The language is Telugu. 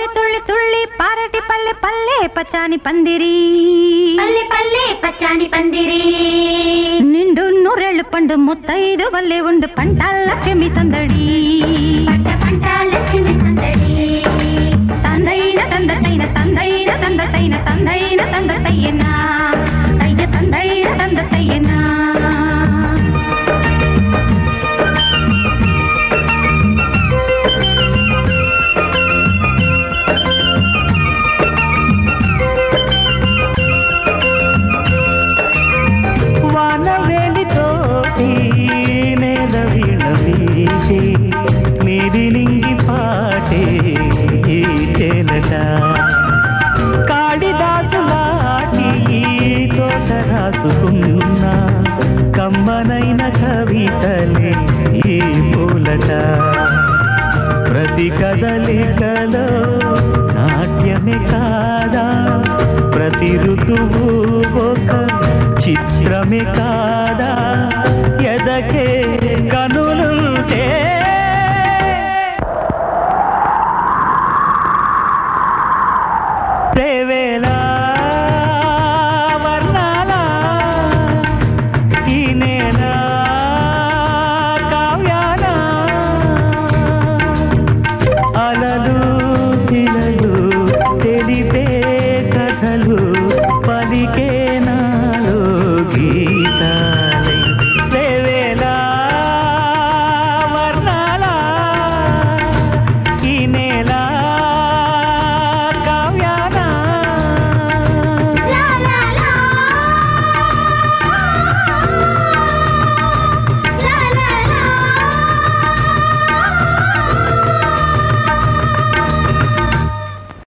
తల్లి గోదారి తుళ్ళి తుళ్ళి పారటి పల్లె పల్లె పచ్చాని పందిరి పల్లె పల్లె పచ్చాని పందిరి నిండు నూరేళ్ళు పండు ముత్తైదు వల్లే ఉండు పంటాల కెమి సందడి పంట పంట లక్ష్మి సందడి తందైన తందతైన తందైన తందతైన చేలట కాళిదాసులాటి ఈ తోట రాసుకున్నా కమ్మనైన కవితలే ఈ పూలట. ప్రతి కదలికలో నాట్యమే కాదా? ప్రతి ఋతువు ఒక చిత్రమే కాదా? தேவேலா